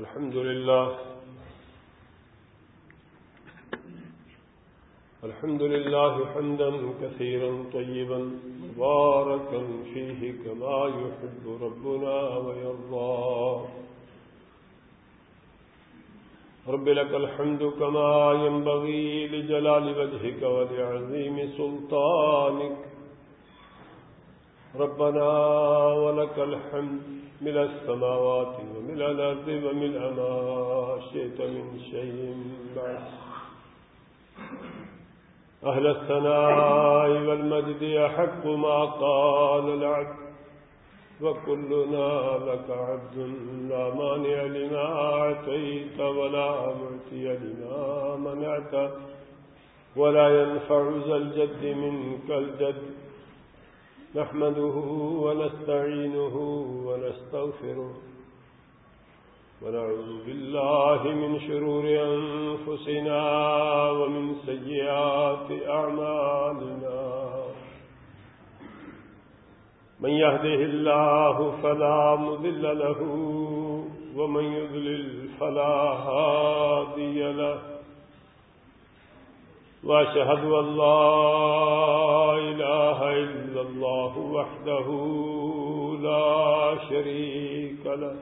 الحمد لله الحمد لله حمدا كثيرا طيبا مباركا فيه كما يحب ربنا ويرضى رب لك الحمد كما ينبغي لجلال وجهك ولعظيم سلطانك ربنا ولك الحمد من السماوات ومن الأرض ومن ما شئت من شيء بعد. أهل الثناء والمجد يحق ما قال العبد، وكلنا لك عبد لا مانع لما أعطيت ولا معطي لما منعت، ولا ينفع ذا الجد منك الجد. نحمده ونستعينه ونستغفره ونعوذ بالله من شرور أنفسنا ومن سيئات أعمالنا. من يهده الله فلا مذل له ومن يذلل فلا هادي له. وأشهد أن لا إله إلا الله وحده لا شريك له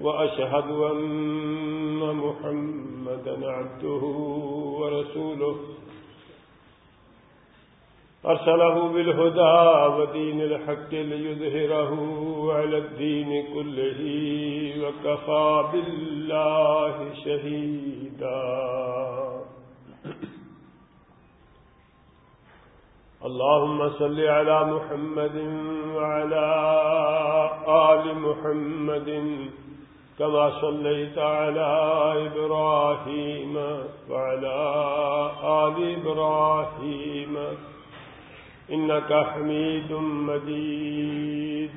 وأشهد أن محمدا عبده ورسوله أرسله بالهدى ودين الحق ليظهره على الدين كله وكفى بالله شهيدا اللهم صل على محمد وعلى آل محمد كما صليت على إبراهيم وعلى آل إبراهيم. إنك حميد مجيد.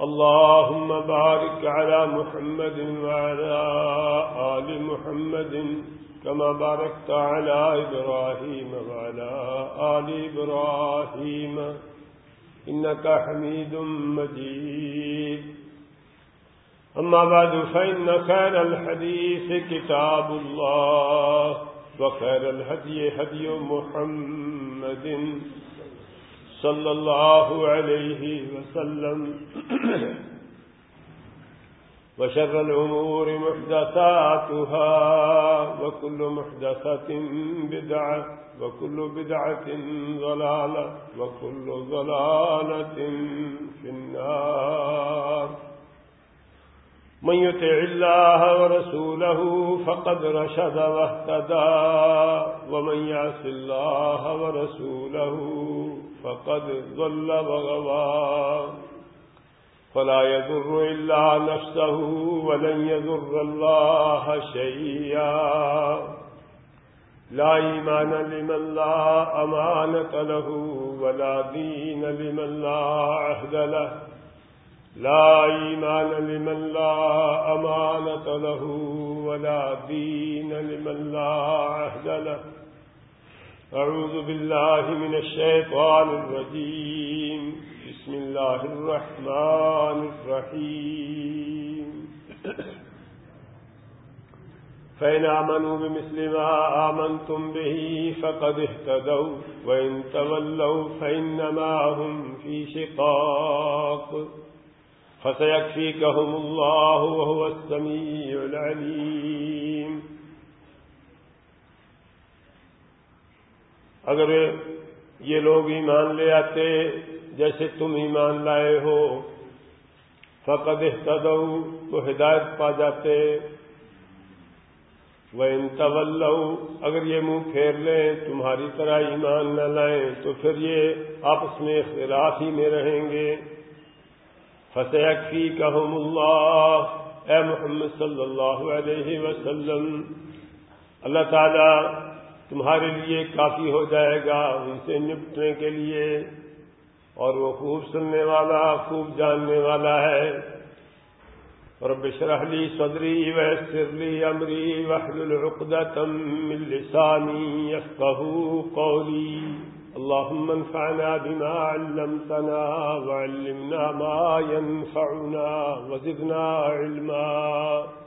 اللهم بارك على محمد وعلى آل محمد كما باركت على إبراهيم وعلى آل إبراهيم. إنك حميد مجيد. أما بعد، فإن خير الحديث كتاب الله، وخير الهدي هدي محمد صلى الله عليه وسلم. وشر الأمور محدثاتها، وكل محدثة بدعة، وكل بدعة ضلالة، وكل ضلالة في النار. من يطع الله ورسوله فقد رشد واهتدى، ومن يعص الله ورسوله فقد ضل وغوى. فلا يذر إلا نفسه ولن يذر الله شيئا. لا إيمان لمن لا أمانة له ولا دين لمن لا عهد له. لا إيمان لمن لا أمانة له ولا دين لمن لا عهد له. أعوذ بالله من الشيطان الرجيم. بسم الله الرحمن الرحيم. فإن آمنوا بمثل ما آمنتم به فقد اهتدوا، وإن تولوا فإنما هم في شقاق. فسيكفيكهم الله وهو السميع العليم. اگر یہ لوگ ایمان لے آتے جیسے تم ایمان لائے ہو، فقد احتدو تو ہدایت پا جاتے۔ وہ انطول اگر یہ منہ پھیر لیں، تمہاری طرح ایمان نہ لائیں، تو پھر یہ آپس میں اختلاف ہی میں رہیں گے۔ فسیقفی کہم اللہ اے محمد صلی اللہ علیہ وسلم۔ اللہ تعالی تمہارے لیے کافی ہو جائے گا، ان سے نپٹنے کے لیے۔ اور وہ خوب سننے والا، خوب جاننے والا ہے۔ رب اشرح لي صدري ويسر لي أمري واحلل عقدة من لساني يفقه قولي۔ اللهم انفعنا بما علمتنا وعلمنا ما ينفعنا وزدنا علما۔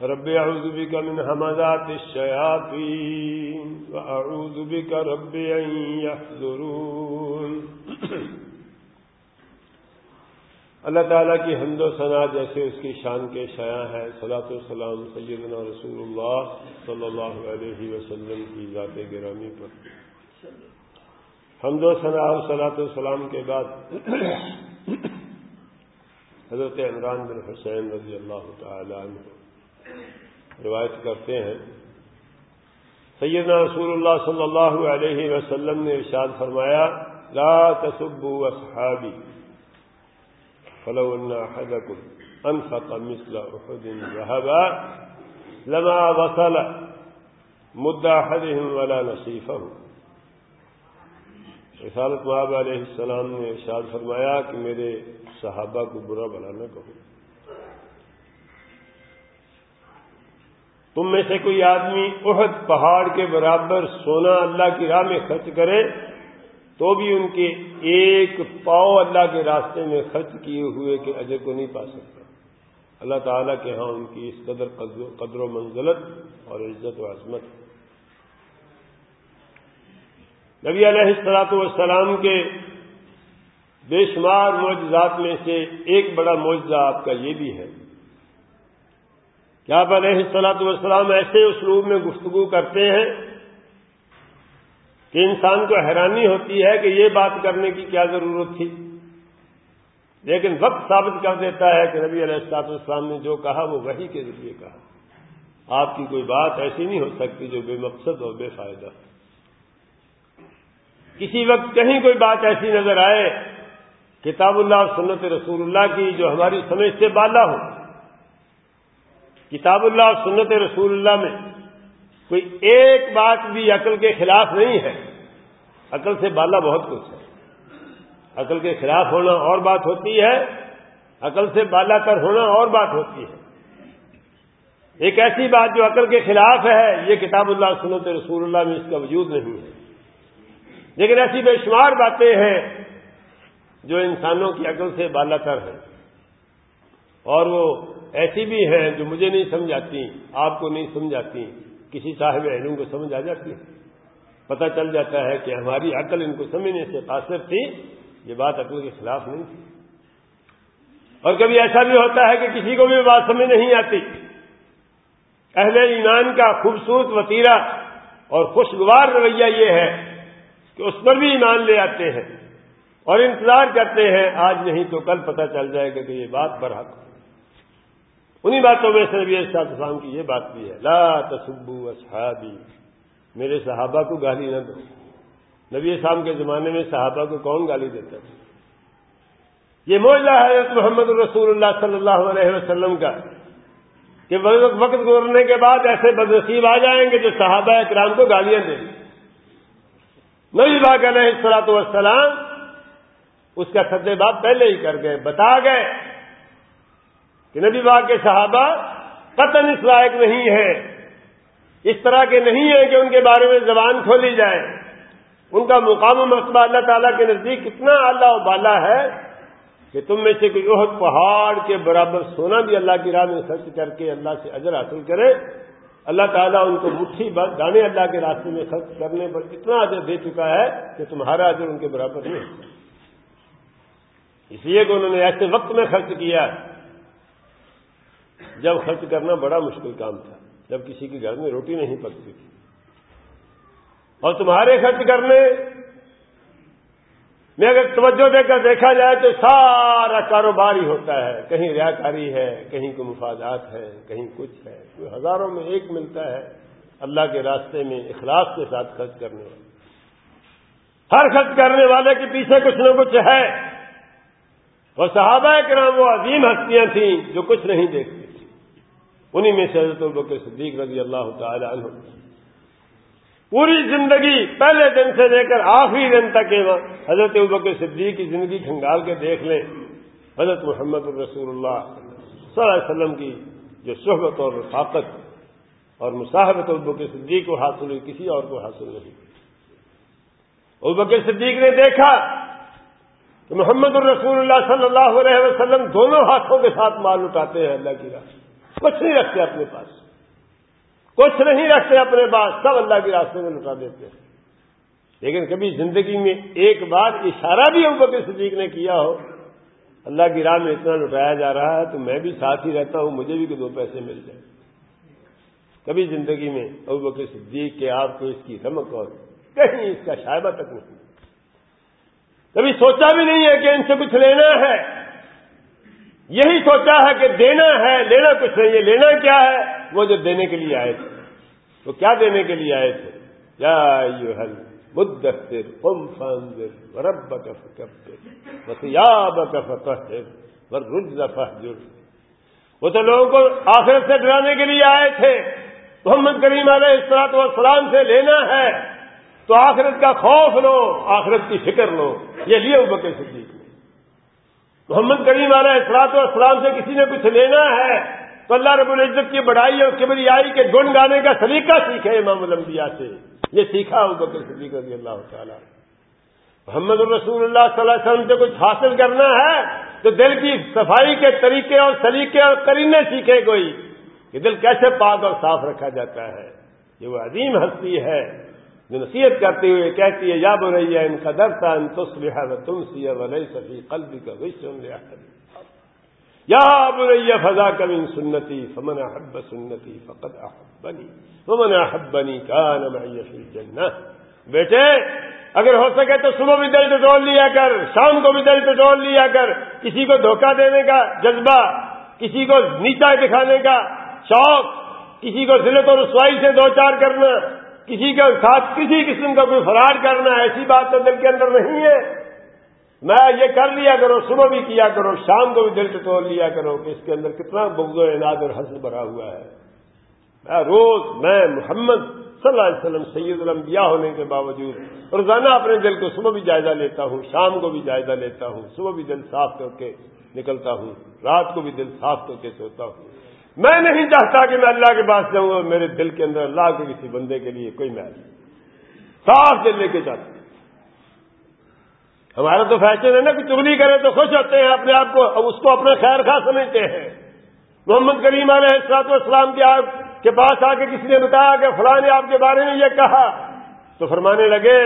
رب أعوذ بك من همذات الشياطين وأعوذ بك رب أن يحذرون اللہ تعالیٰ کی حمد و ثنا جیسے اس کی شان کے شاع ہے صلاۃ السلام سیدنا رسول اللہ صلی اللہ علیہ وسلم کی ذات گرامی پر۔ حمد و ثنا اور صلاۃ السلام کے بعد حضرت عمران بن حسین رضی اللہ تعالیٰ عنہ۔ روایت کرتے ہیں۔ سیدنا رسول اللہ صلی اللہ علیہ وسلم نے ارشاد فرمایا، لا تصبوا اصحابی فلو ان احدكم انفق مثل احد ذهبا لما وصل مد احدهم ولا نصيفه رسالت محب علیہ السلام نے ارشاد فرمایا کہ میرے صحابہ کو برا بلا نہ کہو۔ تم میں سے کوئی آدمی احد پہاڑ کے برابر سونا اللہ کی راہ میں خرچ کرے تو بھی ان کے ایک پاؤ اللہ کے راستے میں خرچ کیے ہوئے کے اجر کو نہیں پا سکتا۔ اللہ تعالیٰ کے ہاں ان کی اس قدر قدر و منزلت اور عزت و عظمت۔ نبی علیہ السلاط والسلام کے بے شمار معجزات میں سے ایک بڑا معجزہ آپ کا یہ بھی ہے۔ کیا آپ علیہ السلاط والسلام ایسے اسلوب میں گفتگو کرتے ہیں کہ انسان کو حیرانی ہوتی ہے کہ یہ بات کرنے کی کیا ضرورت تھی؟ لیکن وقت ثابت کر دیتا ہے کہ نبی علیہ السلاط اسلام نے جو کہا وہ وہی کے ذریعے کہا۔ آپ کی کوئی بات ایسی نہیں ہو سکتی جو بے مقصد اور بے فائدہ کسی وقت کہیں کوئی بات ایسی نظر آئے، کتاب اللہ اور سنت رسول اللہ کی جو ہماری سمجھ سے بالا ہو۔ کتاب اللہ اور سنت رسول اللہ میں کوئی ایک بات بھی عقل کے خلاف نہیں ہے۔ عقل سے بالا بہت کچھ ہے۔ عقل کے خلاف ہونا اور بات ہوتی ہے۔ عقل سے بالا کر ہونا اور بات ہوتی ہے۔ ایک ایسی بات جو عقل کے خلاف ہے، یہ کتاب اللہ سنت رسول اللہ میں اس کا وجود نہیں ہے۔ لیکن ایسی بے شمار باتیں ہیں جو انسانوں کی عقل سے بالا تر ہیں۔ اور وہ ایسی بھی ہیں جو مجھے نہیں سمجھاتی آپ کو نہیں سمجھاتی کسی صاحب علم کو سمجھ آ جاتی۔ ہے پتہ چل جاتا ہے کہ ہماری عقل ان کو سمجھنے سے قاصر تھی، یہ بات عقل کے خلاف نہیں تھی۔ اور کبھی ایسا بھی ہوتا ہے کہ کسی کو بھی بات سمجھ نہیں آتی۔ اہل ایمان کا خوبصورت وطیرہ اور خوشگوار رویہ یہ ہے کہ اس پر بھی ایمان لے آتے ہیں اور انتظار کرتے ہیں، آج نہیں تو کل پتہ چل جائے گا کہ یہ بات برحق انہی باتوں میں سے نبی السلام کی یہ بات بھی ہے، لا تصبو اصحابی، میرے صحابہ کو گالی نہ دو۔ نبی اسلام کے زمانے میں صحابہ کو کون گالی دیتا تھا؟ یہ موجودہ حضرت محمد الرسول اللہ صلی اللہ علیہ وسلم کا، کہ وقت گزرنے کے بعد ایسے بدنصیب آ جائیں گے جو صحابہ اکرام کو گالیاں دیں۔ نبی باغ علیہ السلاط والسلام اس کا سدے باب پہلے ہی کر گئے، بتا گئے۔ کہ نبی باغ کے صحابہ قطن اس لائق نہیں ہے اس طرح کے نہیں ہیں کہ ان کے بارے میں زبان کھولی جائے۔ ان کا مقام و مرتبہ اللہ تعالیٰ کے نزدیک اتنا اللہ و بالا ہے کہ تم میں سے کوئی عہد پہاڑ کے برابر سونا بھی اللہ کی راہ میں خرچ کر کے اللہ سے اجر حاصل کرے۔ اللہ تعالیٰ ان کو مٹھی بھر دانے اللہ کے راستے میں خرچ کرنے پر اتنا اجر دے چکا ہے کہ تمہارا اجر ان کے برابر نہیں۔ اس لیے کہ انہوں نے ایسے وقت میں خرچ کیا۔ جب خرچ کرنا بڑا مشکل کام تھا، جب کسی کے گھر میں روٹی نہیں پکتی تھی۔ اور تمہارے خرچ کرنے میں اگر توجہ دے کر دیکھا جائے تو سارا کاروبار ہی ہوتا ہے۔ کہیں ریاکاری ہے، کہیں کوئی مفادات ہے، کہیں کچھ ہے۔ کوئی ہزاروں میں ایک ملتا ہے اللہ کے راستے میں اخلاص کے ساتھ خرچ کرنے والے۔ ہر خرچ کرنے والے کے پیچھے کچھ نہ کچھ ہے۔ اور صحابہ کرام وہ عظیم ہستیاں تھیں جو کچھ نہیں دیکھتی انہی میں سے حضرت البکر صدیق رضی اللہ تعالی عنہ۔ پوری زندگی پہلے دن سے لے کر آخری دن تک حضرت البکر صدیق کی زندگی کھنگال کے دیکھ لیں۔ حضرت محمد الرسول اللہ صلی اللہ علیہ وسلم کی جو صحبت اور رفاقت اور مصاحبت البکر صدیق کو حاصل ہوئی، کسی اور کو حاصل نہیں۔ بکر صدیق نے دیکھا کہ محمد الرسول اللہ صلی اللہ علیہ وسلم دونوں ہاتھوں کے ساتھ مال اٹھاتے ہیں، اللہ کی راہ۔ کچھ نہیں رکھتے اپنے پاس۔ کچھ نہیں رکھتے اپنے پاس، سب اللہ کے راستے میں لٹا دیتے ہیں۔ لیکن کبھی زندگی میں ایک بار اشارہ بھی ابو بکر صدیق نے کیا ہو، اللہ کی راہ میں اتنا لٹایا جا رہا ہے تو میں بھی ساتھ ہی رہتا ہوں، مجھے بھی کہ دو پیسے مل جائیں۔ کبھی زندگی میں ابو بکر صدیق کے آپ کو اس کی رمک اور کہیں اس کا شائبہ تک نہیں۔ کبھی سوچا بھی نہیں ہے کہ ان سے کچھ لینا ہے۔ یہی سوچا ہے کہ دینا ہے، لینا کچھ نہیں ہے، لینا کیا ہے؟ وہ جو دینے کے لیے آئے تھے۔ وہ کیا دینے کے لیے آئے تھے؟ یا یو مدثر قم فانذر وربك فكبر وثيابك والرجز فاهجر وہ تو لوگوں کو آخرت سے ڈرانے کے لیے آئے تھے۔ محمد کریم علیہ السلاط والسلام سے لینا ہے تو آخرت کا خوف لو، آخرت کی فکر لو۔ یہ لیے بکے صدیق۔ محمد کریم علیہ السلاط والسلام سے کسی نے کچھ لینا ہے تو اللہ رب العزت کی بڑائی اور کبریائی کے گن گانے کا سلیقہ سیکھے امام الانبیاء سے۔ یہ سیکھا ہو بکر صدیق رضی اللہ تعالیٰ۔ محمد الرسول اللہ صلی اللہ علیہ وسلم سے کچھ حاصل کرنا ہے تو دل کی صفائی کے طریقے اور سلیقے اور کرینے سیکھے کوئی۔ کہ دل کیسے پاک اور صاف رکھا جاتا ہے؟ یہ وہ عظیم ہستی ہے۔ جو نصیحت کرتے ہوئے کہتی ہے، یا رہی ہے ان کا درتا ان تصویر تم سی ولی سفی قلب کا وشن لیا یا بریا فضا کبھی سنتی، فمن احب سنتی فقط احبنی. فمن احبنی کان معی فی الجنہ. بیٹے، اگر ہو سکے تو صبح بھی دل ٹٹول لیا کر، شام کو بھی دل ٹٹول لیا کر، کسی کو دھوکہ دینے کا جذبہ، کسی کو نیچا دکھانے کا شوق، کسی کو ضلع و رسوائی سے دو چار کرنا کسی کے ساتھ کسی قسم کا کوئی فرار کرنا ایسی بات تو دل کے اندر نہیں ہے۔ میں یہ کر لیا کرو، صبح بھی کیا کرو، شام کو بھی دل ٹٹول لیا کرو کہ اس کے اندر کتنا بغض و عناد اور حسن بھرا ہوا ہے۔ میں روز، میں محمد صلی اللہ علیہ وسلم، سید الانبیاء ہونے کے باوجود روزانہ اپنے دل کو صبح بھی جائزہ لیتا ہوں، شام کو بھی جائزہ لیتا ہوں، صبح بھی دل صاف کر کے نکلتا ہوں، رات کو بھی دل صاف کر کے سوتا ہوں۔ میں نہیں چاہتا کہ میں اللہ کے پاس جاؤں اور میرے دل کے اندر اللہ کے کسی بندے کے لیے کوئی محل صاف دل لے کے جاتا ہمارا تو فیشن ہے نا کہ چگلی کرے تو خوش ہوتے ہیں، اپنے آپ کو اس کو اپنے خیر خواہ سمجھتے ہیں۔ محمد کریم علیہ السلاط والسلام کے آپ کے پاس آ کے کسی نے بتایا کہ فلاں نے آپ کے بارے میں یہ کہا، تو فرمانے لگے،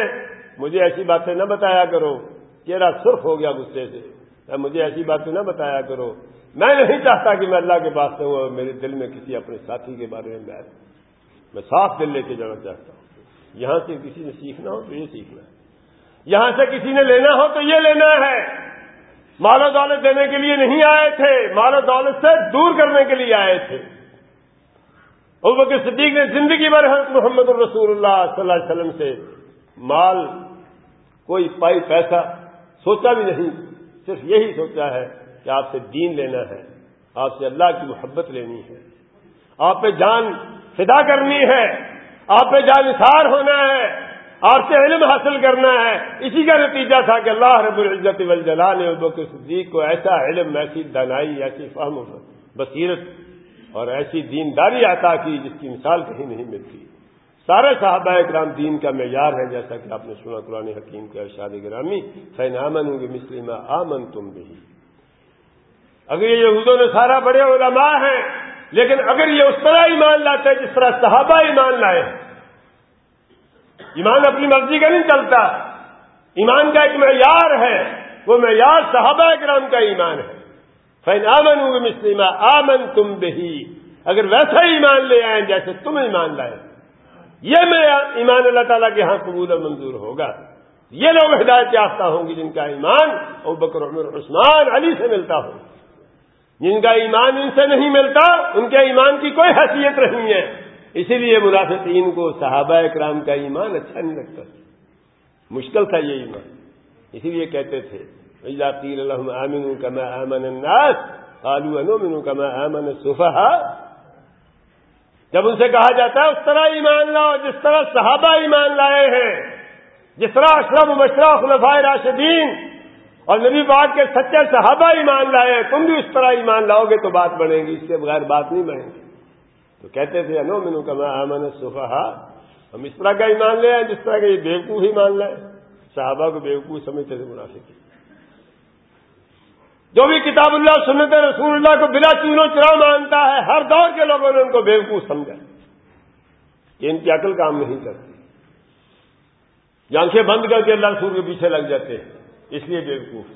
مجھے ایسی باتیں نہ بتایا کرو چہرہ سرخ ہو گیا غصے سے۔ مجھے ایسی باتیں نہ بتایا کرو میں نہیں چاہتا کہ میں اللہ کے پاس سے اور میرے دل میں کسی اپنے ساتھی کے بارے میں بیٹھ میں صاف دل لے کے جانا چاہتا ہوں۔ یہاں سے کسی نے سیکھنا ہو تو یہ سیکھنا ہے۔ یہاں سے کسی نے لینا ہو تو یہ لینا ہے۔ مال و دولت دینے کے لیے نہیں آئے تھے، مال و دولت سے دور کرنے کے لیے آئے تھے۔ اور وہ صدیق نے زندگی بھر محمد الرسول اللہ صلی اللہ علیہ وسلم سے مال، کوئی پائی، پیسہ سوچا بھی نہیں، صرف یہی سوچا ہے کہ آپ سے دین لینا ہے، آپ سے اللہ کی محبت لینی ہے۔ آپ پہ جان فدا کرنی ہے، آپ پہ جان اثار ہونا ہے، آپ سے علم حاصل کرنا ہے۔ اسی کا نتیجہ تھا کہ اللہ رب العزت والجلال نے ابو صدیق کو ایسا علم، ایسی دنائی ایسی فہم بصیرت اور ایسی دینداری عطا کی جس کی مثال کہیں نہیں ملتی۔ سارے صحابہ اکرام دین کا معیار ہے، جیسا کہ آپ نے سنا قرآن حکیم کے ارشاد گرامی فین آمن ہوں گے مسلم آمن تم بھی اگر یہ یہودوں نے سارا بڑے علماء ہیں، لیکن اگر یہ اس طرح ایمان لاتے جس طرح صحابہ ایمان لائے ایمان اپنی مرضی کا نہیں چلتا۔ ایمان کا ایک معیار ہے، وہ معیار صحابہ کرام کا ایمان ہے۔ فین آمن مسلم آمن تم بہی اگر ویسا ایمان لے آئیں جیسے تم ایمان لائے۔ یہ میں ایمان اللہ تعالیٰ کے ہاں قبول و منظور ہوگا۔ یہ لوگ ہدایت یافتہ ہوں گی جن کا ایمان اور بکر عمر، عثمان، علی سے ملتا ہوگا جن کا ایمان ان سے نہیں ملتا، ان کے ایمان کی کوئی حیثیت نہیں ہے۔ اسی لیے منافقین کو صحابہ اکرام کا ایمان اچھا نہیں لگتا۔ مشکل تھا یہ ایمان۔ اسی لیے کہتے تھے آمن کا میں امن الناس آلو انو کا میں امن صفحا جب ان سے کہا جاتا ہے، اس طرح ایمان لاؤ، جس طرح صحابہ ایمان لائے ہیں، جس طرح اشرف مشرف خلفائے راشدین اور نبی پاک کے سچے صحابہ ایمان لائے، تم بھی اس طرح ایمان لاؤ گے تو بات بنے گی، اس کے بغیر بات نہیں بنے گی۔ تو کہتے تھے انو منو کما امن صفحا ہم اس طرح کا ایمان لے آئے، جس طرح کا یہ بیوقوف ایمان لائے۔ صحابہ کو بیوقوف سمجھتے تھے منافق۔ جو بھی کتاب اللہ، سنت رسول اللہ کو بلا چونو چرا مانتا ہے، ہر دور کے لوگوں نے ان کو بیوقوف سمجھا۔ کہ ان کی عقل کام نہیں کرتی۔ آنکھیں بند کر کے اللہ رسول کے پیچھے لگ جاتے ہیں۔ اس لیے بیوقوف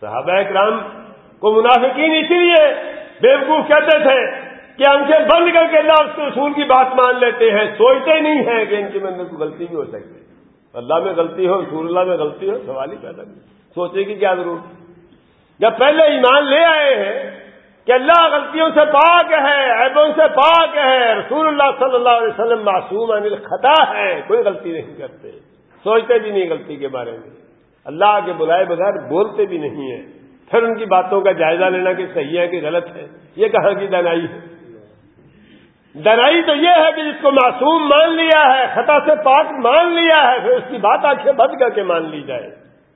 صحابہ اکرام کو منافقین اسی لیے بیوقوف کہتے تھے کہ آنکھیں بند کر کے اللہ اس کے رسول کی بات مان لیتے ہیں، سوچتے نہیں ہیں کہ ان کے اندر کوئی غلطی بھی ہو سکتی اللہ میں غلطی ہو، رسول اللہ میں غلطی ہو، سوال ہی پیدا نہیں۔ سوچے کی کیا ضرورت جب پہلے ایمان لے آئے ہیں کہ اللہ غلطیوں سے پاک ہے، عیبوں سے پاک ہے، رسول اللہ صلی اللہ علیہ وسلم معصوم انل خطا ہے، کوئی غلطی نہیں کرتے۔ سوچتے بھی نہیں غلطی کے بارے میں۔ اللہ کے بلائے بغیر بولتے بھی نہیں ہیں۔ پھر ان کی باتوں کا جائزہ لینا کہ صحیح ہے کہ غلط ہے، یہ کہاں کی دنائی ہے؟ دنائی تو یہ ہے کہ جس کو معصوم مان لیا ہے، خطا سے پاک مان لیا ہے، پھر اس کی بات آنکھیں بند کر کے مان لی جائے۔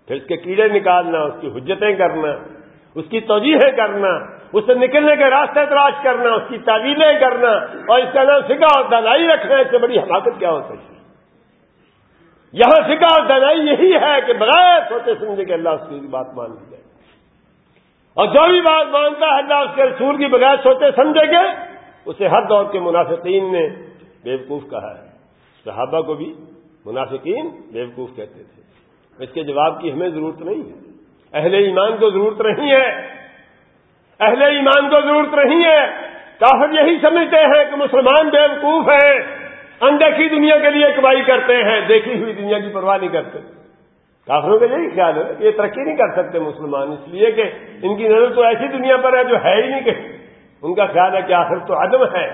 پھر اس کے کیڑے نکالنا، اس کی حجتیں کرنا، اس کی توجیحیں کرنا، اس سے نکلنے کے راستے تلاش کرنا، اس کی تعویلیں کرنا اور اس کا نام سکھا اور دنائی رکھنا، اس سے بڑی حماقت کیا ہو سکتی یہاں سکھا اور دنائی یہی ہے کہ بغیر سوچے سمجھے کہ اللہ اس کی بات مان لی جائے اور جو بھی بات مانتا ہے اللہ اس کے رسول کی بغیر سوچے سمجھے گے، اسے ہر دور کے منافقین نے بیوقوف کہا ہے۔ صحابہ کو بھی منافقین بیوقوف کہتے تھے۔ اس کے جواب کی ہمیں ضرورت نہیں ہے۔ اہل ایمان کو ضرورت نہیں ہے۔ اہل ایمان کو ضرورت نہیں ہے۔ کافر یہی سمجھتے ہیں کہ مسلمان بیوقوف ہیں۔ اندیکھی دنیا کے لیے کمائی کرتے ہیں، دیکھی ہوئی دنیا کی پرواہ نہیں کرتے۔ کافروں کا یہی خیال ہے یہ ترقی نہیں کر سکتے مسلمان، اس لیے کہ ان کی نظر تو ایسی دنیا پر ہے جو ہے ہی نہیں کہیں ان کا خیال ہے کہ آخر تو عدم ہے۔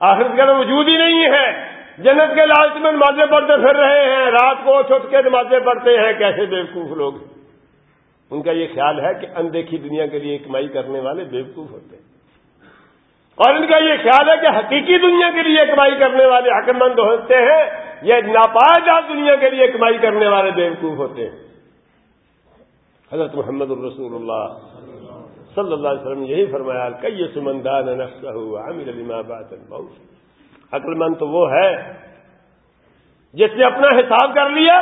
آخر کا وجود ہی نہیں ہے۔ جنت کے لالچ میں نمازیں پڑھتے پھر رہے ہیں۔ رات کو چھوٹ کے نمازیں پڑھتے ہیں۔ کیسے بیوقوف لوگ؟ ان کا یہ خیال ہے کہ اندیکھی دنیا کے لیے کمائی کرنے والے بیوقوف ہوتے ہیں۔ اور ان کا یہ خیال ہے کہ حقیقی دنیا کے لیے کمائی کرنے والے عقل مند ہوتے ہیں یہ ناپاجات دنیا کے لیے کمائی کرنے والے بیوقوف ہوتے ہیں۔ حضرت محمد الرسول اللہ صلی اللہ علیہ وسلم یہی فرمایا کئی سمندان عامر لما بعد الموت. عقل مند تو وہ ہے جس نے اپنا حساب کر لیا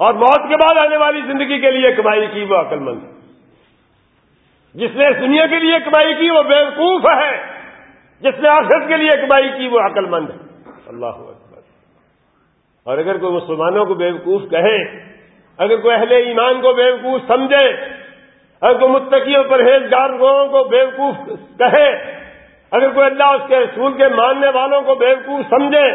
اور موت کے بعد آنے والی زندگی کے لیے کمائی کی، وہ عقل مند جس نے دنیا کے لیے کمائی کی، وہ بیوقوف ہے۔ جس نے آخرت کے لیے کمائی کی، وہ عقل مند ہے۔ اللہ اکبر۔ اور اگر کوئی مسلمانوں کو بیوقوف کہے، اگر کوئی اہل ایمان کو بیوقوف سمجھے، اگر کوئی متقی اور پرہیزگار لوگوں کو بیوقوف کہے، اگر کوئی اللہ اس کے رسول کے ماننے والوں کو بیوقوف سمجھے،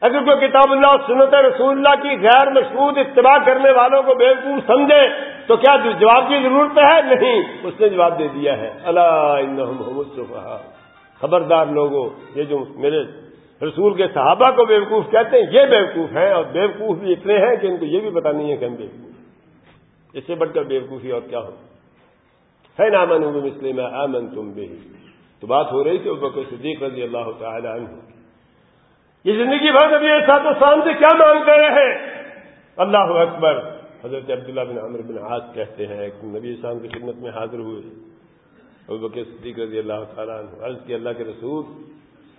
اگر کوئی کتاب اللہ، سنت رسول اللہ کی غیر مشہور اتباع کرنے والوں کو بیوقوف سمجھے، تو کیا جواب کی ضرورت ہے؟ نہیں۔ اس نے جواب دے دیا ہے۔ اللہ خبردار لوگوں، یہ جو میرے رسول کے صحابہ کو بیوقوف کہتے ہیں، یہ بیوقوف ہیں اور بیوقوف بھی اتنے ہیں کہ ان کو یہ بھی پتا نہیں ہے کہ ہم بیوقوف اس سے بڑھ کر بیوقوفی اور کیا ہو ہے نامن مسلم امن تم بھی تو بات ہو رہی تھی بکر صدیق رضی اللہ تعالی عنہ یہ زندگی بھر نبی سات شام سے کیا مانگتے رہے؟ اللہ اکبر۔ حضرت عبداللہ بن عمر بن عاص کہتے ہیں کہ نبی اسلام کی خدمت میں حاضر ہوئے۔ بکر صدیق رضی اللہ تعالیٰ عنہ، عرض کی اللہ کے رسول،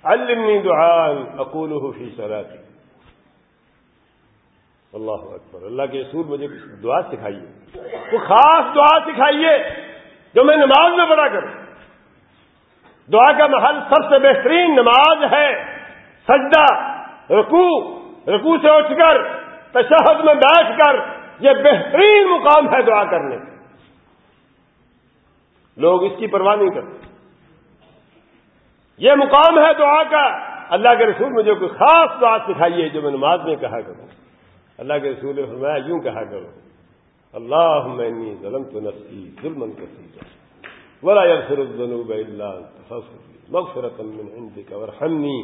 علمنی دعان اقوله فی صلاتی۔ اللہ اکبر، اللہ کے رسول مجھے دعا سکھائیے۔ وہ خاص دعا سکھائیے جو میں نماز میں پڑھا کروں۔ دعا کا محل سب سے بہترین نماز ہے۔ سجدہ رکو رکو سے اٹھ کر، تشہد میں بیٹھ کر، یہ بہترین مقام ہے دعا کرنے۔ کا لوگ اس کی پرواہ نہیں کرتے۔ یہ مقام ہے دعا کا۔ اللہ کے رسول مجھے کوئی خاص دعا سکھائیے جو میں نماز میں کہا کروں۔ اللہ کے رسول نے فرمایا، یوں کہا کروں اللہ میں ظلم تو نفسی ظلم کثیرا ولا يغفر الذنوب الا انت فاغفر لي مغفرة من عندك وارحمني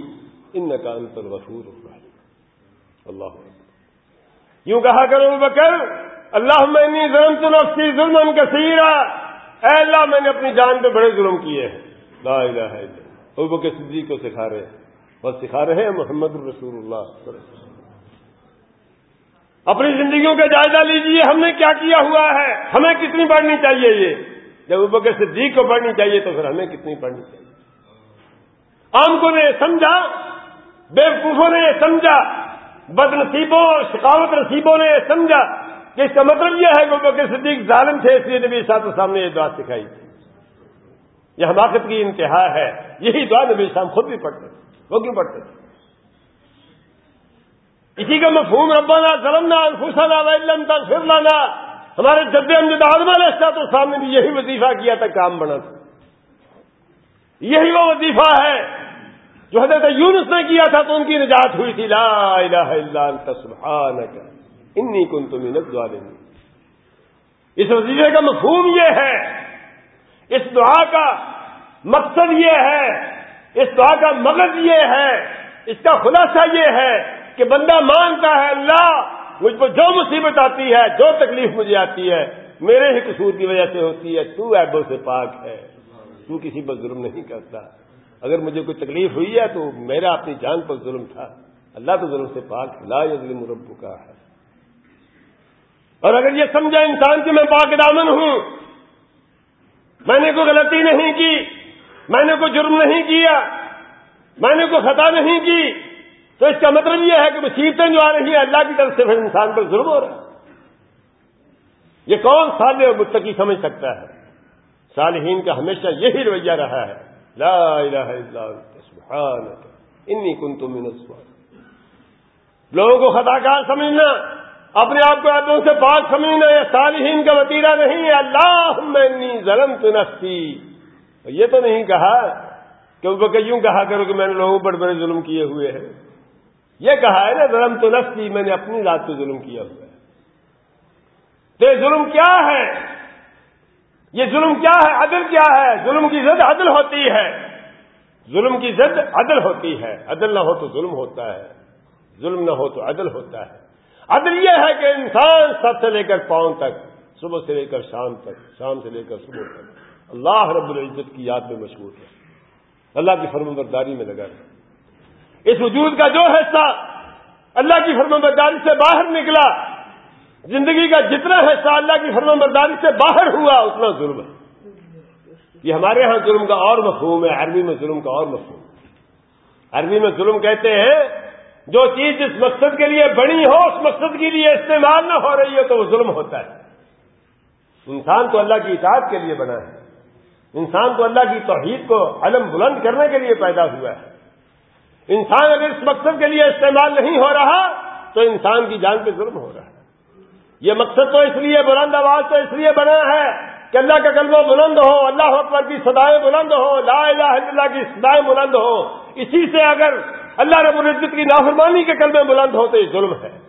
انك انت الغفور الرحيم اللہ یوں کہا کرو بکر اللہ میں ظلم تو نفسی ظلم کثیرا اے اللہ، میں نے اپنی جان پہ بڑے ظلم کیے ہیں۔ لا الہ الا اللہ۔ ابو بکر صدیق کو سکھا رہے ہیں۔ اور سکھا رہے ہیں محمد الرسول اللہ اپنی زندگیوں کا جائزہ لیجیے ہم نے کیا کیا ہوا ہے؟ ہمیں کتنی پڑھنی چاہیے یہ؟ جب بکر صدیق کو پڑھنی چاہیے تو پھر ہمیں کتنی پڑھنی چاہیے؟ عام کو نے سمجھا بے وقوفوں نے سمجھا بد نصیبوں اور شکاوت نصیبوں نے سمجھا۔ کہ اس کا مطلب یہ ہے کہ بکر صدیق ظالم تھے، اس لیے نبی صاحب السلام نے یہ دعا سکھائی تھی۔ یہ حماقت کی انتہا ہے۔ یہی دعا نبی صاحب خود بھی پڑھتے تھے۔ وہ کیوں پڑھتے تھے؟ اسی کا مفہوم ربنا ظلمنا انفسنا وإن تغفر لنا۔ ہمارے جد امجد عالم علیہ تو سامنے بھی یہی وظیفہ کیا تھا کام بنا تھا یہی وہ وظیفہ ہے جو حضرت یونس نے کیا تھا تو ان کی نجات ہوئی تھی۔ لا الہ الا انت سبحانک۔ انی کن کنت من الظالمین۔ اس وظیفے کا مفہوم یہ ہے، اس دعا کا مقصد یہ ہے، اس دعا کا مغز یہ ہے، اس کا خلاصہ یہ ہے کہ بندہ مانتا ہے اللہ، مجھ پر جو مصیبت آتی ہے، جو تکلیف مجھے آتی ہے، میرے ہی قصور کی وجہ سے ہوتی ہے، تو ایبوں سے پاک ہے۔ تو کسی پر ظلم نہیں کرتا۔ اگر مجھے کوئی تکلیف ہوئی ہے تو میرا اپنی جان پر ظلم تھا۔ اللہ تو ظلم سے پاک لا ظلم رب کا ہے اور اگر یہ سمجھا انسان کہ میں پاک دامن ہوں، میں نے کوئی غلطی نہیں کی، میں نے کوئی جرم نہیں کیا، میں نے کوئی خطا نہیں کی، تو اس کا مطلب یہ ہے کہ مصیبتیں جو آ رہی ہیں اللہ کی طرف سے پھر انسان پر ظلم ہو رہا ہے۔ یہ کون سال اور متقی سمجھ سکتا ہے؟ صالحین کا ہمیشہ یہی رویہ رہا ہے۔ لا الہ الا سبحانک، انی کنت من السوال لوگوں کو خطا کار سمجھنا اپنے آپ کو عدوں سے پاک سمجھنا یہ صالحین کا وطیرہ نہیں ہے۔ اللہ میں ظلم تو نفسی یہ تو نہیں کہا کہ وہ یوں کہا کرو کہ میں نے لوگوں پر بڑے ظلم کیے ہوئے ہیں۔ یہ کہا ہے نا ظلم تو نفسی، میں نے اپنی ذات پہ ظلم کیا ہوا ہے۔ تو یہ ظلم کیا ہے؟ یہ ظلم کیا ہے؟ عدل کیا ہے؟ ظلم کی زد عدل ہوتی ہے۔ ظلم کی زد عدل ہوتی ہے۔ عدل نہ ہو تو ظلم ہوتا ہے۔ ظلم نہ ہو تو عدل ہوتا ہے۔ عدل یہ ہے کہ انسان سب سے لے کر پاؤں تک، صبح سے لے کر شام تک، شام سے لے کر صبح تک۔ اللہ رب العزت کی یاد میں مشہور ہے۔ اللہ کی فرم برداری میں لگا ہے اس وجود کا جو حصہ اللہ کی فرم برداری سے باہر نکلا، زندگی کا جتنا حصہ اللہ کی فرم برداری سے باہر ہوا، اتنا ظلم ہے۔ یہ ہمارے ہاں ظلم کا اور مفہوم ہے، عربی میں ظلم کا اور مفہوم۔ ہے عربی میں ظلم کہتے ہیں جو چیز جس مقصد کے لیے بنی ہو، اس مقصد کے لیے استعمال نہ ہو رہی ہے تو وہ ظلم ہوتا ہے۔ انسان تو اللہ کی اطاعت کے لیے بنا ہے۔ انسان تو اللہ کی توحید کو علم بلند کرنے کے لیے پیدا ہوا ہے۔ انسان اگر اس مقصد کے لیے استعمال نہیں ہو رہا تو انسان کی جان پہ ظلم ہو رہا ہے۔ یہ مقصد تو اس لیے بلند آواز تو اس لیے بنا ہے کہ اللہ کا کلمہ بلند ہو، اللہ اکبر کی سدائیں بلند ہو، لا الہ الا اللہ کی سدائیں بلند ہو۔ اسی سے اگر اللہ رب العزت کی نافرمانی کے کلمے بلند ہو تو یہ ظلم ہے۔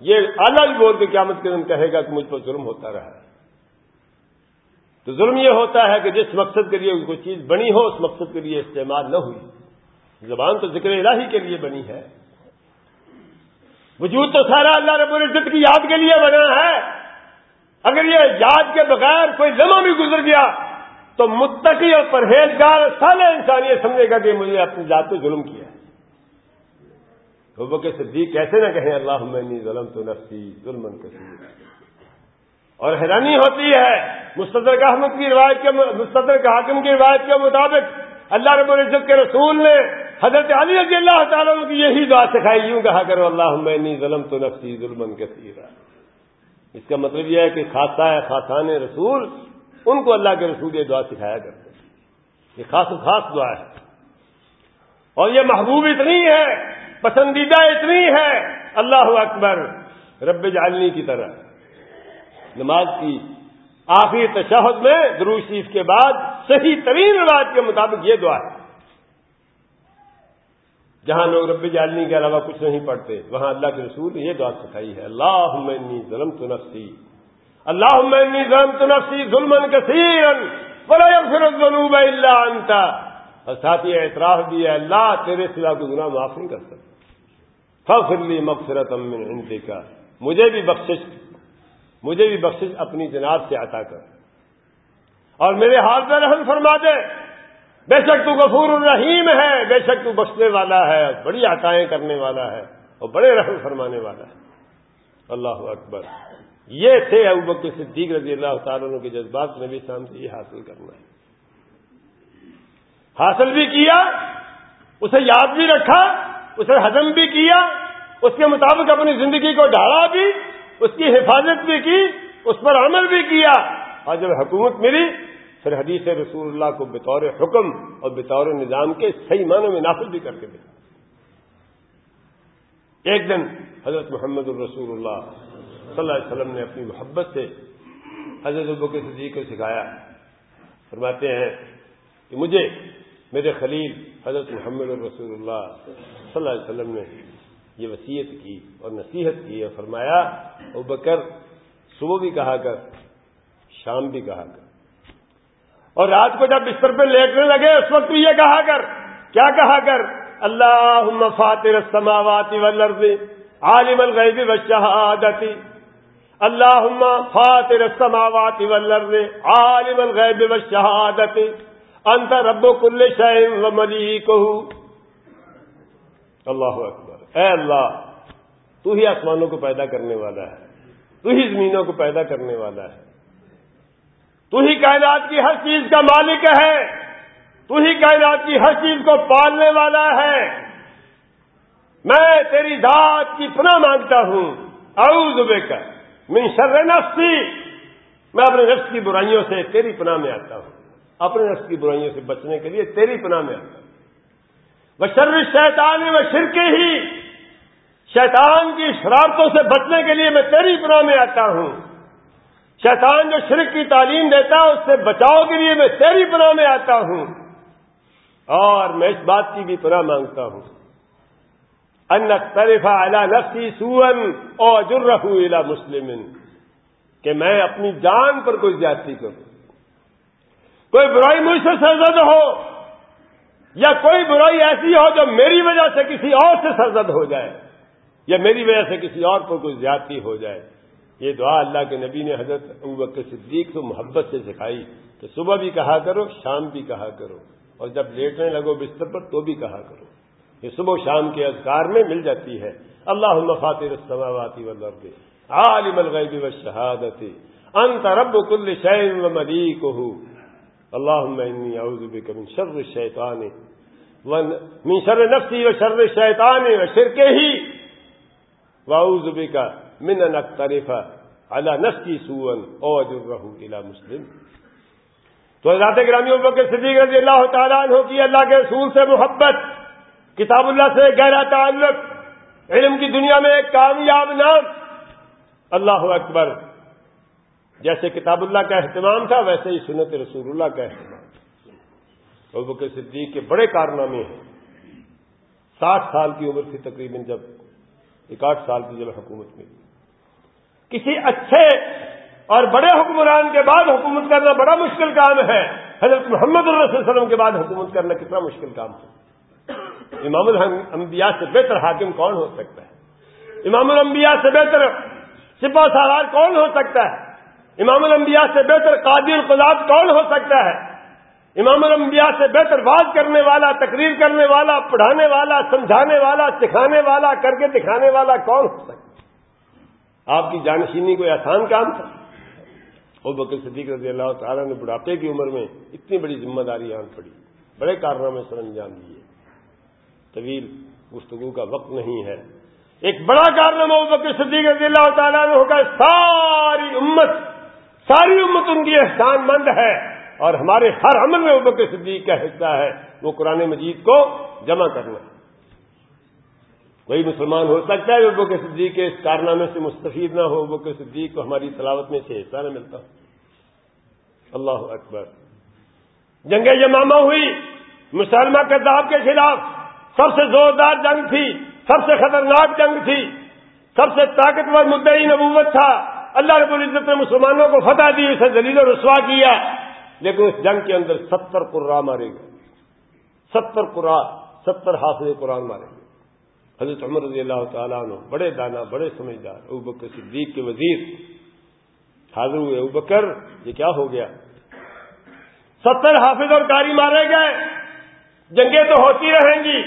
یہ اللہ بھی بول کے قیامت کے دن کہے گا کہ مجھ پر ظلم ہوتا رہا ہے۔ تو ظلم یہ ہوتا ہے کہ جس مقصد کے لیے کوئی چیز بنی ہو، اس مقصد کے لیے استعمال نہ ہوئی۔ زبان تو ذکر الہی کے لیے بنی ہے۔ وجود تو سارا اللہ رب العزت کی یاد کے لیے بنا ہے۔ اگر یہ یاد کے بغیر کوئی لمحہ بھی گزر گیا، تو متقی اور پرہیزگار سارے انسان یہ سمجھے گا کہ مجھے اپنی ذات پہ ظلم کیا ہے۔ کے صدیق کیسے نہ کہیں اللہ میں ظلم تو نفسی ظلم کثیر اور حیرانی ہوتی ہے، مستدر احمد کی روایت کے مستدر حاکم کی روایت کے مطابق اللہ رب العزت کے رسول نے حضرت علی رضی اللہ تعالیٰ کی یہی دعا سکھائی، یوں کہا کرو اللہ میں ظلم تو نفسی ظلم کثیر اس کا مطلب یہ ہے کہ خاصا ہے، خاصان رسول، ان کو اللہ کے رسول یہ دعا سکھایا کرتے یہ خاص خاص دعا ہے۔ اور یہ محبوب اتنی ہے پسندیدہ اتنی ہے۔ اللہ اکبر۔ رب جالنی کی طرح۔ نماز کی آخری تشہد میں دروشیف کے بعد صحیح ترین روایت کے مطابق یہ دعا ہے۔ جہاں لوگ رب جالنی کے علاوہ کچھ نہیں پڑھتے، وہاں اللہ کے رسول نے یہ دعا سکھائی ہے۔ اللہ ظلم تو نفسی۔ اللہ ظلم تو نفسی ظلم کثیر اللہ انتا اور ساتھ یہ اعتراف بھی ہے، اللہ تیرے سوا کو گناہ معاف نہیں کر سکتا۔ فخر لی مغفرت من عندك. کا مجھے بھی بخشش مجھے بھی بخشش اپنی جناب سے عطا کر. اور میرے حال پہ رحم فرما دے. بے شک تو غفور الرحیم ہے. بے شک تو بخشنے والا ہے. بڑی عطائیں کرنے والا ہے. اور بڑے رحم فرمانے والا ہے. اللہ اکبر. یہ تھے ابو بکر صدیق رضی اللہ تعالیٰ کے جذبات نبی شام سے یہ حاصل کرنا ہے. حاصل بھی کیا. اسے یاد بھی رکھا. اسے ہضم بھی کیا، اس کے مطابق اپنی زندگی کو ڈھالا بھی، اس کی حفاظت بھی کی، اس پر عمل بھی کیا۔ اور جب حکومت ملی، پھر حدیث رسول اللہ کو بطور حکم اور بطور نظام کے صحیح معنوں میں نافذ بھی کر کے دے ایک دن حضرت محمد الرسول اللہ صلی اللہ علیہ وسلم نے اپنی محبت سے حضرت ابو کے صدیق کو سکھایا۔ فرماتے ہیں کہ مجھے میرے خلیل حضرت محمد الرسول اللہ صلی اللہ علیہ وسلم نے یہ وصیت کی اور نصیحت کی اور فرمایا او بکر صبح بھی کہا کر، شام بھی کہا کر۔ اور رات کو جب بستر پہ لیٹنے لگے، اس وقت بھی یہ کہا کر۔ کیا کہا کر؟ اللہ فاطر السماوات والارض، عالم الغیب والشہادت۔ اللہ فاطر السماوات والارض، عالم الغیب والشہادت۔ انت رب کل شیم و ملیکہ اللہ اکبر. اے اللہ، تو ہی آسمانوں کو پیدا کرنے والا ہے، تو ہی زمینوں کو پیدا کرنے والا ہے، تو ہی کائنات کی ہر چیز کا مالک ہے، تو ہی کائنات کی ہر چیز کو پالنے والا ہے۔ میں تیری ذات کی پناہ مانگتا ہوں۔ اعوذ بے من شر نفسی۔ میں اپنے نفس کی برائیوں سے تیری پناہ میں آتا ہوں۔ اپنے نفس کی برائیوں سے بچنے کے لیے تیری پناہ میں آتا ہوں وہ شر شیطان و شرکے ہی۔ شیطان کی شرارتوں سے بچنے کے لیے میں تیری پناہ میں آتا ہوں۔ شیطان جو شرک کی تعلیم دیتا ہے، اس سے بچاؤ کے لیے میں تیری پناہ میں آتا ہوں۔ اور میں اس بات کی بھی پناہ مانگتا ہوں۔ ان طریفہ اعلی نفسی سون اور جر الا مسلم، کہ میں اپنی جان پر کوئی زیادتی کروں۔ کوئی برائی مجھ سے سرزد ہو یا کوئی برائی ایسی ہو جو میری وجہ سے کسی اور سے سرزد ہو جائے یا میری وجہ سے کسی اور پر کوئی زیادتی ہو جائے یہ دعا اللہ کے نبی نے حضرت ابوبکر صدیق کو محبت سے سکھائی کہ صبح بھی کہا کرو، شام بھی کہا کرو اور جب لیٹنے لگو بستر پر تو بھی کہا کرو۔ یہ صبح و شام کے اذکار میں مل جاتی ہے۔ اللہ مفاطر السماوات والارض، عالم الغیب والشہادت، انت رب کل شیء و ملیکہ اللهم انی اعوذ بک من شر الشیطان من شر نفسی و شر الشیطان و شرکہ واعوذ بک من نقترف على نفسي سوءا او اجره الى مسلم. تو حضرات گرامی ابو بکر صدیق رضی اللہ تعالیٰ عنہ کی اللہ کے رسول سے محبت، کتاب اللہ سے گہرا تعلق، علم کی دنیا میں ایک کامیاب نام، اللہ اکبر جیسے کتاب اللہ کا اہتمام تھا، ویسے ہی سنت رسول اللہ کا اہتمام ابو بکر صدیق کے بڑے کارنامے ہیں۔ ساٹھ سال کی عمر تھی تقریباً جب ایک آٹھ سال کی جب حکومت میں۔ کسی اچھے اور بڑے حکمران کے بعد حکومت کرنا بڑا مشکل کام ہے۔ حضرت محمد اللہ علیہ وسلم کے بعد حکومت کرنا کتنا مشکل کام ہے۔ امام الانبیاء سے بہتر حاکم کون ہو سکتا ہے؟ امام الانبیاء سے بہتر سپا سالار کون ہو سکتا ہے؟ امام الانبیاء سے بہتر قادی القلاد کون ہو سکتا ہے؟ امام الانبیاء سے بہتر بات کرنے والا، تقریر کرنے والا، پڑھانے والا، سمجھانے والا، سکھانے والا، کر کے دکھانے والا کون ہو سکتا آپ کی جانشینی کوئی آسان کام تھا؟ اور بکر صدیق رضی اللہ تعالیٰ نے بڑھاپے کی عمر میں اتنی بڑی ذمہ داری آن پڑی بڑے کارنامے سر انجام دیے۔ طویل گفتگو کا وقت نہیں ہے۔ ایک بڑا کارنامہ بکر صدیق رضی اللہ تعالیٰ نے ہوگا ساری امت ساری امت ان کی احسان مند ہے اور ہمارے ہر عمل میں بکر صدیق کا حصہ ہے، وہ قرآن مجید کو جمع کرنا۔ وہی مسلمان ہو سکتا ہے ابو کے صدیق کے اس کارنامے سے مستفید نہ ہو ابو کے صدیق کو ہماری تلاوت میں سے حصہ نہ ملتا۔ اللہ اکبر۔ جنگ یمامہ ہوئی، مسلمہ کذاب کے خلاف سب سے زوردار جنگ تھی، سب سے خطرناک جنگ تھی، سب سے طاقتور مدعی نبوت تھا۔ اللہ رب العزت نے مسلمانوں کو فتح دی، اسے دلیل و رسوا کیا۔ لیکن اس جنگ کے اندر ستر قرآن مارے گئے۔ ستر قرآن ستر حافظ قرآن مارے گئے۔ حضرت عمر رضی اللہ تعالیٰ عنہ، بڑے دانا، بڑے سمجھدار، ابو بکر صدیق کے وزیر۔ حاضر ہوئے ابو بکر، یہ کیا ہو گیا؟ ستر حافظ اور کاری مارے گئے۔ جنگیں تو ہوتی رہیں گی۔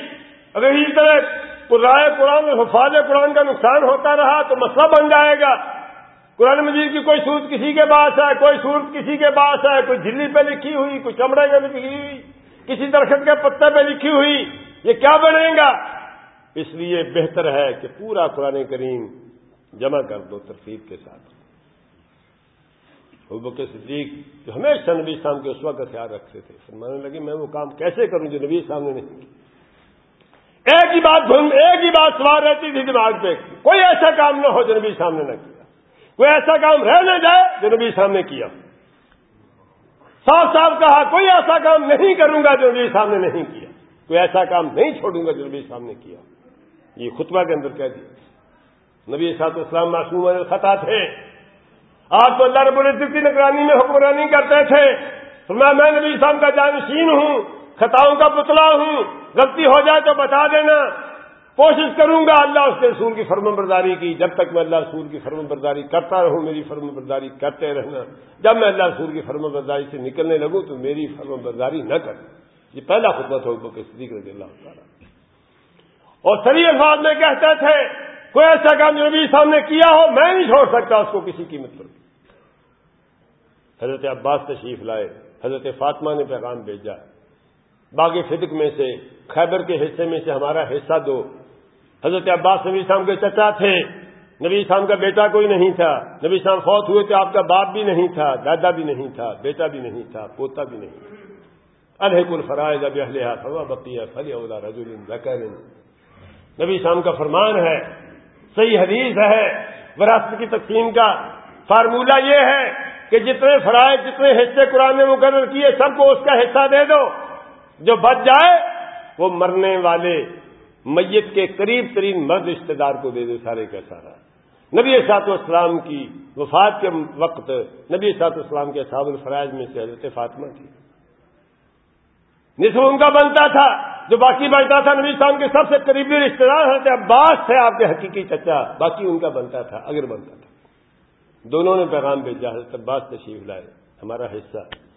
اگر اسی طرح قرائے قرآن اور حفاظ قرآن کا نقصان ہوتا رہا تو مسئلہ بن جائے گا۔ قرآن مجید کی کوئی سورت کسی کے پاس ہے، کوئی سورت کسی کے پاس ہے، کوئی جھلی پہ لکھی ہوئی، کوئی چمڑے پہ لکھی ہوئی، کسی درخت کے پتے پہ لکھی ہوئی، یہ کیا بنے گا؟ اس لیے بہتر ہے کہ پورا قرآن کریم جمع کر دو ترفیب کے ساتھ۔ کے صدیق جو ہمیشہ نبی اسلام کے اس وقت خیال رکھتے تھے، فرمانے لگے، میں وہ کام کیسے کروں جو نبی اسلام نے نہیں کیا؟ ایک ہی بات دھن ایک ہی بات سوار رہتی تھی دماغ پہ، کوئی ایسا کام نہ ہو جو نبی اسلام نے نہ کیا۔ کوئی ایسا کام رہ نہ جائے جو نبی اسلام نے کیا۔ صاف صاف کہا، کوئی ایسا کام نہیں کروں گا جو نبی اسلام نے نہیں کیا۔ کوئی ایسا کام نہیں چھوڑوں گا جو نبی اسلام نے کیا۔ یہ خطبہ کے اندر کہہ دیا۔ نبی صاحب اسلام معصوم خطا تھے۔ آپ تو اللہ رب العزت کی نگرانی میں حکمرانی کرتے تھے۔ میں میں نبی اسلام کا جانشین ہوں، خطاؤں کا پتلا ہوں۔ غلطی ہو جائے تو بتا دینا۔ کوشش کروں گا اللہ اس کے رسول کی فرم برداری کی، جب تک میں اللہ رسول کی فرم برداری کرتا رہوں، میری فرم برداری کرتے رہنا۔ جب میں اللہ رسول کی فرم برداری سے نکلنے لگوں تو میری فرم برداری نہ کر یہ پہلا خطبہ تھا کہ صدیق رضی اللہ تعالیٰ۔ اور سری الفاظ میں کہتے تھے، کوئی ایسا کام جو نبی صاحب نے کیا ہو، میں نہیں چھوڑ سکتا اس کو کسی قیمت پر۔ حضرت عباس تشریف لائے، حضرت فاطمہ نے پیغام بھیجا۔ باغ فدق میں سے، خیبر کے حصے میں سے ہمارا حصہ دو۔ حضرت عباس نبی صاحب کے چچا تھے۔ نبی صاحب کا بیٹا کوئی نہیں تھا۔ نبی صاحب فوت ہوئے تو آپ کا باپ بھی نہیں تھا، دادا بھی نہیں تھا، بیٹا بھی نہیں تھا، پوتا بھی نہیں۔ تھا الحق الفرائض اب اہلیہ فوا بقیہ فلی اولا رجول ذکر نبی صاحب کا فرمان ہے، صحیح حدیث ہے، وراثت کی تقسیم کا فارمولہ یہ ہے کہ جتنے فرائض، جتنے حصے قرآن نے مقرر کیے، سب کو اس کا حصہ دے دو۔ جو بچ جائے، وہ مرنے والے میت کے قریب ترین مرد رشتے دار کو دے دو سارے کا سارا۔ نبی سات اسلام کی وفات کے وقت نبی سات اسلام کے صاحب الفرائض میں سے حضرت فاطمہ تھی نصف ان کا بنتا تھا، جو باقی بنتا تھا، نبی صاحب کے سب سے قریبی رشتے دار حضرت عباس تھے، آپ کے حقیقی چچا۔ باقی ان کا بنتا تھا، اگر بنتا تھا۔ دونوں نے پیغام بھیجا، حضرت عباس تشریف لائے، ہمارا حصہ۔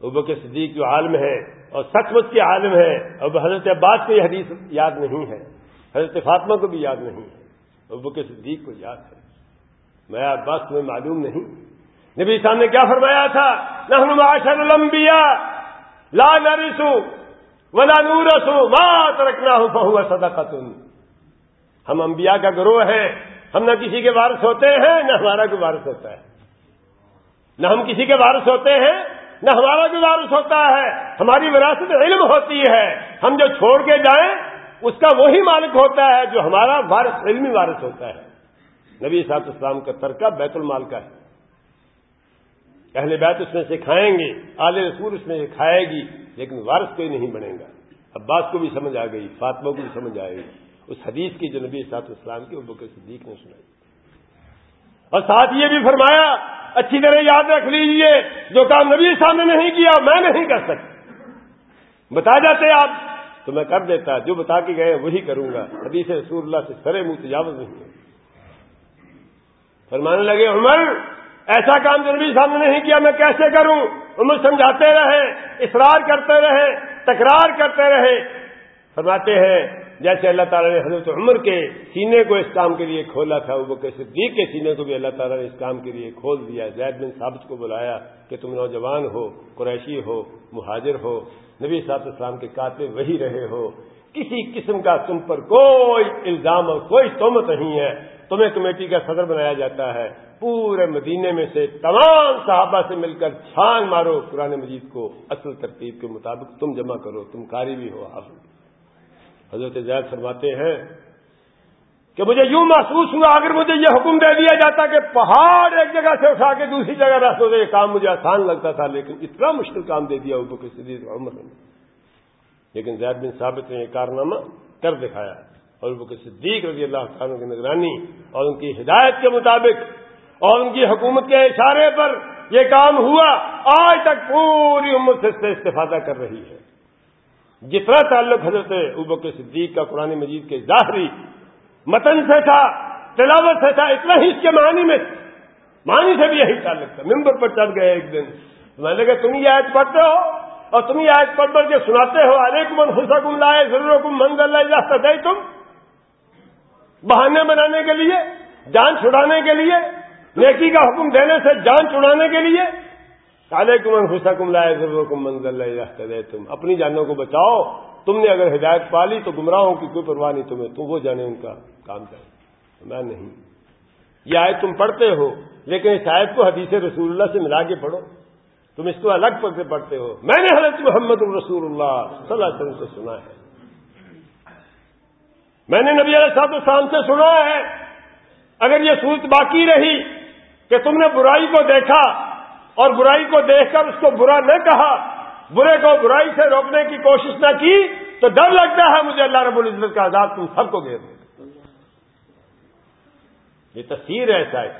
ابو کے صدیق جو عالم ہے اور سچ مچ کے عالم ہے، اب حضرت عباس کو یہ حدیث یاد نہیں ہے۔ حضرت فاطمہ کو بھی یاد نہیں ہے۔ ابو کے صدیق کو یاد ہے۔ میں عباس تمہیں معلوم نہیں۔ نبی صاحب نے کیا فرمایا تھا؟ نحن معاشر الانبیاء، لا نرسو ولا نورسو ما ترکنا ہوں صدقہ ہم انبیاء کا گروہ ہیں۔ ہم نہ کسی کے وارث ہوتے ہیں، نہ ہمارا کوئی وارث ہوتا ہے۔ نہ ہم کسی کے وارث ہوتے ہیں نہ ہمارا کوئی وارث ہوتا ہے، ہماری وراثت علم ہوتی ہے۔ ہم جو چھوڑ کے جائیں، اس کا وہی مالک ہوتا ہے جو ہمارا وارث، علمی وارث ہوتا ہے۔ نبی صاحب اسلام کا ترکہ بیت المال کا ہے۔ اہل بیت اس میں سے کھائیں گے، آل رسول اس میں سے کھائے گی، لیکن وارث کوئی نہیں بنے گا۔ عباس کو بھی سمجھ آ گئی، فاطمہ کو بھی سمجھ آئے گی اس حدیث کی جو نبی صاحب اسلام کی، ابو کے صدیق نے سنائی۔ اور ساتھ یہ بھی فرمایا، اچھی طرح یاد رکھ لیجیے، جو کام نبی صاحب نے نہیں کیا، میں نہیں کر سکتا۔ بتا جاتے آپ، تو میں کر دیتا، جو بتا کے گئے، وہی کروں گا۔ حدیث رسول اللہ سے سرے منہ تجاوز نہیں ہے۔ فرمانے لگے، عمر، ایسا کام جو نبی صاحب نے نہیں کیا، میں کیسے کروں؟ عمر سمجھاتے رہے، اصرار کرتے رہے، تکرار کرتے رہے۔ فرماتے ہیں جیسے اللہ تعالیٰ نے حضرت عمر کے سینے کو اس کام کے لیے کھولا تھا وہ کے صدیق کے سینے کو بھی اللہ تعالیٰ نے اس کام کے لیے کھول دیا۔ زید بن ثابت کو بلایا کہ تم نوجوان ہو، قریشی ہو، مہاجر ہو، نبی صاحب اسلام کے کاتے وہی رہے ہو۔ کسی قسم کا تم پر کوئی الزام اور کوئی تومت نہیں ہے۔ تمہیں کمیٹی کا صدر بنایا جاتا ہے۔ پورے مدینے میں سے تمام صحابہ سے مل کر چھان مارو قرآن مجید کو۔ اصل ترتیب کے مطابق تم جمع کرو، تم کاری بھی ہو حافظ حضرت زید فرماتے ہیں کہ مجھے یوں محسوس ہوا، اگر مجھے یہ حکم دے دیا جاتا کہ پہاڑ ایک جگہ سے اٹھا کے دوسری جگہ رکھ دو یہ کام مجھے آسان لگتا تھا، لیکن اتنا مشکل کام دے دیا ابو کے صدیق عمر نے۔ لیکن زید بن ثابت نے یہ کارنامہ کر دکھایا۔ اور ابو کے صدیق رضی اللہ عنہ کی نگرانی اور ان کی ہدایت کے مطابق اور ان کی حکومت کے اشارے پر یہ کام ہوا، آج تک پوری امت سے استفادہ کر رہی ہے۔ جتنا تعلق حضرت ابو کے صدیق کا قرآن مجید کے ظاہری متن سے تھا، تلاوت سے تھا، اتنا ہی اس کے معنی میں معنی سے بھی یہی تعلق تھا۔ ممبر پر چڑھ گئے ایک دن۔ میں نے کہا، تم یہ آیت پڑھتے ہو؟ اور تم یہ آیت پڑھ پڑھ کے سناتے ہو ارے کمن خوشا کم لائے ضرور کم منگل لائے تم بہانے بنانے کے لیے، جان چھڑانے کے لیے، نیکی کا حکم دینے سے جان چھڑانے کے لیے۔ کالے کمن خوشا کم لائے کم منزل تم اپنی جانوں کو بچاؤ۔ تم نے اگر ہدایت پالی تو گمراہوں کی کوئی پرواہ نہیں تمہیں۔ تو وہ جانے ان کا کام کرے میں نہیں۔ یہ آیت تم پڑھتے ہو، لیکن اس آیت کو حدیث رسول اللہ سے ملا کے پڑھو۔ تم اس کو الگ پڑھ کے پڑھتے ہو۔ میں نے حضرت محمد الرسول اللہ صلی اللہ علیہ وسلم سے سنا ہے۔ میں نے نبی علیہ صاحب السلام سے سنا ہے۔ اگر یہ صورت باقی رہی کہ تم نے برائی کو دیکھا اور برائی کو دیکھ کر اس کو برا نہ کہا۔ برے کو برائی سے روکنے کی کوشش نہ کی تو ڈر لگتا ہے مجھے اللہ رب العزت کا آزاد تم سب کو گھیر یہ تصویر ہے شاید۔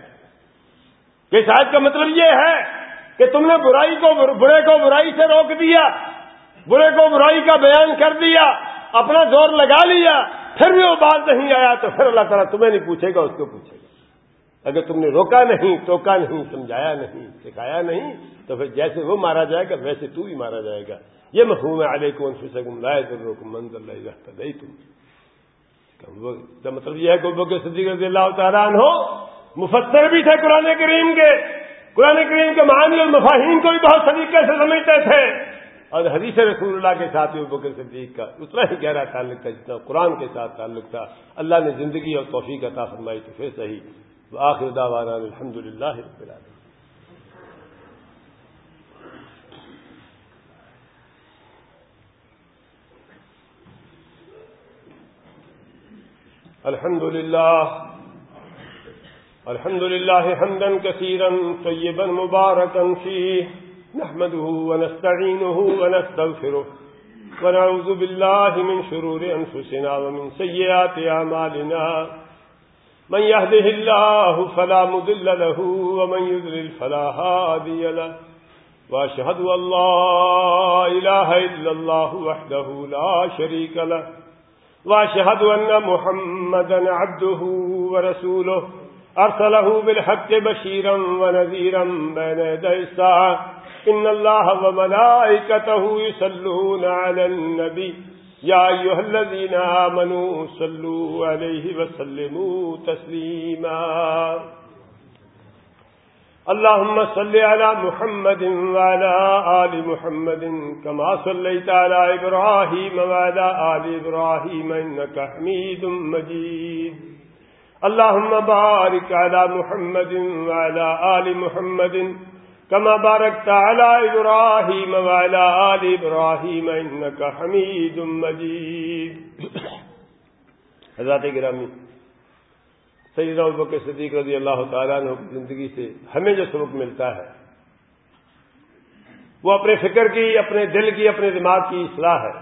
کہ شاید کا مطلب یہ ہے کہ تم نے برائی کو برے کو برائی سے روک دیا، برے کو برائی کا بیان کر دیا، اپنا زور لگا لیا، پھر بھی وہ بات نہیں آیا تو پھر اللہ تعالیٰ تمہیں نہیں پوچھے گا، اس کو پوچھے گا۔ اگر تم نے روکا نہیں، ٹوکا نہیں، سمجھایا نہیں، سکھایا نہیں، تو پھر جیسے وہ مارا جائے گا، ویسے تو بھی مارا جائے گا۔ یہ محروم ہے علیہ کو سکم لائے روکم منظر نہیں تم مطلب یہ ہے کہ وہ صدیق رضی اللہ تعالیٰ ہو مفسر بھی تھے قرآن کریم کے۔ قرآن کریم کے معانی اور مفاہین کو بھی بہت طریقے سے سمجھتے تھے۔ اور حدیث رسول اللہ کے ساتھ بکر صدیق کا اتنا ہی گہرا تعلق تھا، جتنا قرآن کے ساتھ تعلق تھا۔ اللہ نے زندگی اور توفیق عطا فرمائی تو پھر صحیح۔ آخر دعوانا الحمد للہ الحمد للہ الحمد لله حمدا كثيرا طيبا مباركا فيه نحمده ونستعينه ونستغفره ونعوذ بالله من شرور أنفسنا ومن سيئات أعمالنا من يهده الله فلا مذل له ومن يذلل فلا هادي له وأشهد أن لا إله إلا الله وحده لا شريك له وأشهد أن محمدا عبده ورسوله أرسله بالحق بشيرا ونذيرا بين يدي الساعة إن الله وملائكته يسلون على النبي يا أيها الذين آمنوا صلوا عليه وسلموا تسليما اللهم صل على محمد وعلى آل محمد كما صليت على إبراهيم وعلى آل إبراهيم إنك حميد مجيد اللهم بارك على محمد وعلى آل محمد كما باركت على إبراهيم وعلى آل إبراهيم إنك حميد مجيد. حضرات گرامی، سیدنا ابوبکر صدیق رضی اللہ تعالیٰ عنہ کی زندگی سے ہمیں جو سبق ملتا ہے، وہ اپنے فکر کی، اپنے دل کی، اپنے دماغ کی اصلاح ہے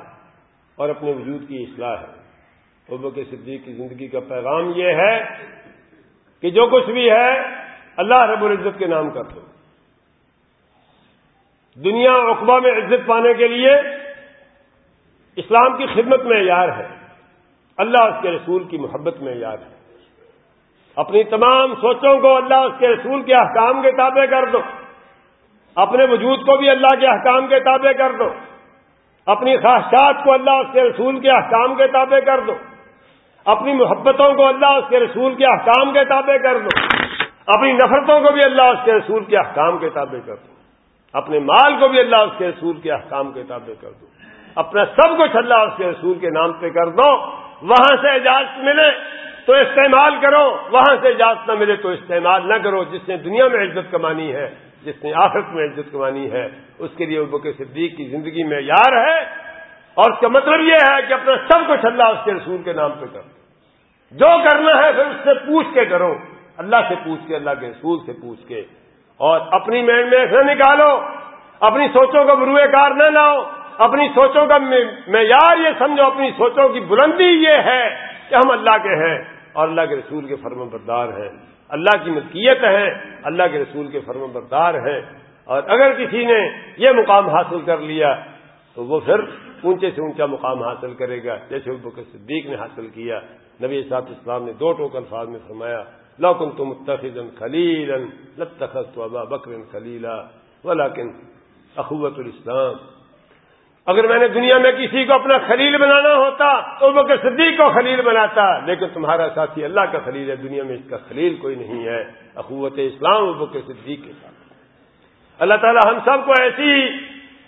اور اپنے وجود کی اصلاح ہے۔ ابو کے صدیق کی زندگی کا پیغام یہ ہے کہ جو کچھ بھی ہے، اللہ رب العزت کے نام کر دو دنیا اقبا میں عزت پانے کے لیے اسلام کی خدمت میں یار ہے، اللہ اس کے رسول کی محبت میں یار ہے۔ اپنی تمام سوچوں کو اللہ اس کے رسول کے احکام کے تابع کر دو۔ اپنے وجود کو بھی اللہ کے احکام کے تابع کر دو۔ اپنی خواہشات کو اللہ اس کے رسول کے احکام کے تابع کر دو۔ اپنی محبتوں کو اللہ اس کے رسول کے احکام کے تابع کر دو۔ اپنی نفرتوں کو بھی اللہ اس کے رسول کے احکام کے تابع کر دو۔ اپنے مال کو بھی اللہ اس کے رسول کے احکام کے تابع کر دو۔ اپنا سب کچھ اللہ اس کے رسول کے نام پہ کر دو۔ وہاں سے اجازت ملے تو استعمال کرو۔ وہاں سے اجازت نہ ملے تو استعمال نہ کرو۔ جس نے دنیا میں عزت کمانی ہے، جس نے آخرت میں عزت کمانی ہے، اس کے لیے بکر صدیق کی زندگی میں یار ہے۔ اور اس کا مطلب یہ ہے کہ اپنا سب کچھ اللہ اس کے رسول کے نام پہ کرو جو کرنا ہے پھر اس سے پوچھ کے کرو۔ اللہ سے پوچھ کے، اللہ کے رسول سے پوچھ کے۔ اور اپنی مین میں نہ نکالو، اپنی سوچوں کا بروئے کار نہ لاؤ، اپنی سوچوں کا معیار یہ سمجھو، اپنی سوچوں کی بلندی یہ ہے کہ ہم اللہ کے ہیں اور اللہ کے رسول کے فرم بردار ہیں۔ اللہ کی ملکیت ہے، اللہ کے رسول کے فرم بردار ہیں۔ اور اگر کسی نے یہ مقام حاصل کر لیا، تو وہ پھر اونچے سے اونچا مقام حاصل کرے گا، جیسے بکر صدیق نے حاصل کیا۔ نبی صاحب اسلام نے دو ٹوک الفاظ میں فرمایا لوکن تم متخذ خلیل ابا بکر خلیلا ولیکن اخوت الاسلام اگر میں نے دنیا میں کسی کو اپنا خلیل بنانا ہوتا تو بکر صدیق کو خلیل بناتا، لیکن تمہارا ساتھی اللہ کا خلیل ہے، دنیا میں اس کا خلیل کوئی نہیں ہے، اخوت اسلام بکر صدیق کے ساتھ۔ اللہ تعالی ہم سب کو ایسی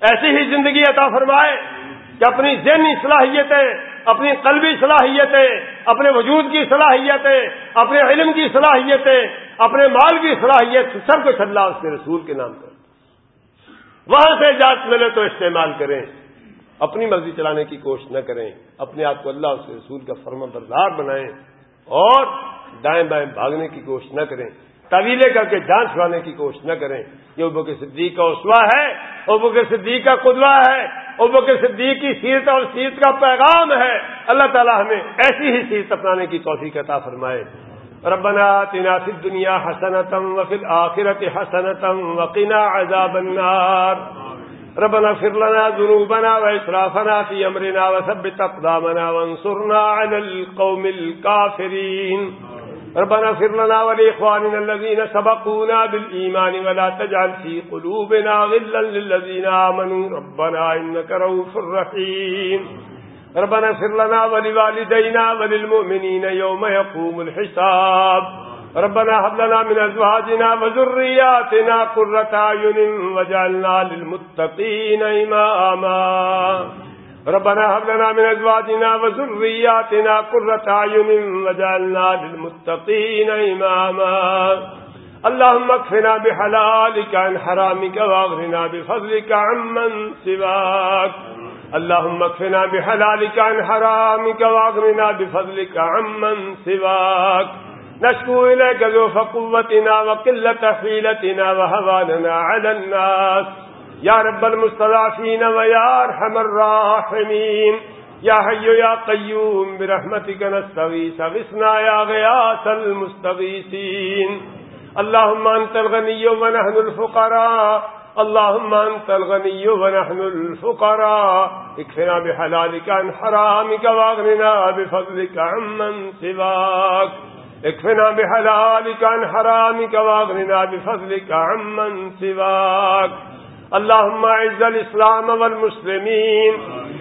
ایسی ہی زندگی عطا فرمائے کہ اپنی ذہنی صلاحیتیں اپنی قلبی صلاحیتیں، اپنے وجود کی صلاحیتیں، اپنے علم کی صلاحیتیں، اپنے مال کی صلاحیت، سب کچھ اللہ اس کے رسول کے نام کر وہاں سے اجازت ملے تو استعمال کریں۔ اپنی مرضی چلانے کی کوشش نہ کریں۔ اپنے آپ کو اللہ اس کے رسول کا فرما بردار بنائیں۔ اور دائیں بائیں بھاگنے کی کوشش نہ کریں۔ طویلے کر کے جان چھڑانے کی کوشش نہ کریں یہ ابو کے صدیق کا اسوا ہے، ابو کے صدیق کا قدوہ ہے، ابو کے صدیق کی سیرت اور سیرت کا پیغام ہے۔ اللہ تعالیٰ ہمیں ایسی ہی سیرت اپنانے کی توفیق عطا فرمائے۔ ربنا تنا فی الدنیا حسنتم وفی الاخرت حسنتم وقنا عذاب النار۔ ربنا اغفر لنا ذنوبنا واسرافنا في امرنا وثبت اقدامنا وانصرنا على القوم الكافرين ربنا اغفر لنا ولإخواننا الذين سبقونا بالإيمان ولا تجعل في قلوبنا غلا للذين آمنوا. ربنا إنك روف رحيم. ربنا اغفر لنا ولوالدينا وللمؤمنين يوم يقوم الحساب. ربنا هب لنا من أزواجنا وذرياتنا قرة أعين وجعلنا للمتقين إماما. ربنا هب لنا من ازواجنا وذرياتنا قرة اعين وجعلنا للمتقين اماما. اللهم اكفنا بحلالك عن حرامك واغفنا بفضلك عمن سواك. اللهم اكفنا بحلالك عن حرامك واغفنا بفضلك عمن سواك. نشكو إليك ذوف قوتنا وقلة حيلتنا وهواننا على الناس. یا رب المستضعفین و یا ارحم الراحمین یا حی یا قیوم برحمتک نستغیث غسنا یا غیاث المستغیثین اللهم انت الغنی و نحن الفقراء اللهم انت الغنی و نحن الفقراء اکفنا بحلالك عن حرامك واغننا بفضلك عمن سواك اکفنا بحلالك عن حرامك واغننا بفضلك عمن سواك اللهم اعز الاسلام والمسلمين.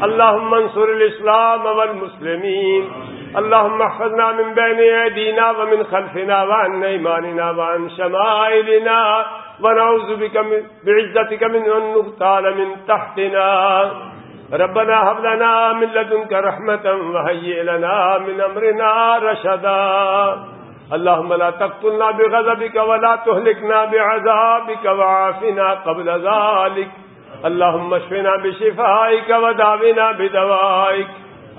اللهم انصر الاسلام والمسلمين. اللهم احفظنا من بين ايدينا ومن خلفنا وعن ايماننا وعن شمائلنا. ونعوذ بك من بعزتك من ان نغتال من تحتنا. ربنا هب لنا من لدنك رحمة وهيئ لنا من امرنا رشدا. اللهم لا تقتلنا بغضبك ولا تهلكنا بعذابك وعافنا قبل ذلك. اللهم اشفنا بشفائك ودعونا بدوائك.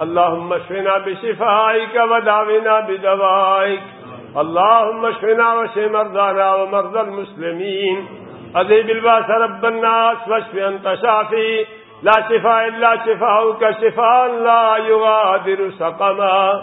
اللهم اشفنا بشفائك ودعونا بدوائك. اللهم اشفنا وشف مرضانا ومرضى المسلمين. أذهب الباس رب الناس واشف أنت شافي. لا شفاء إلا شفاؤك. شفاء لا يغادر سقما.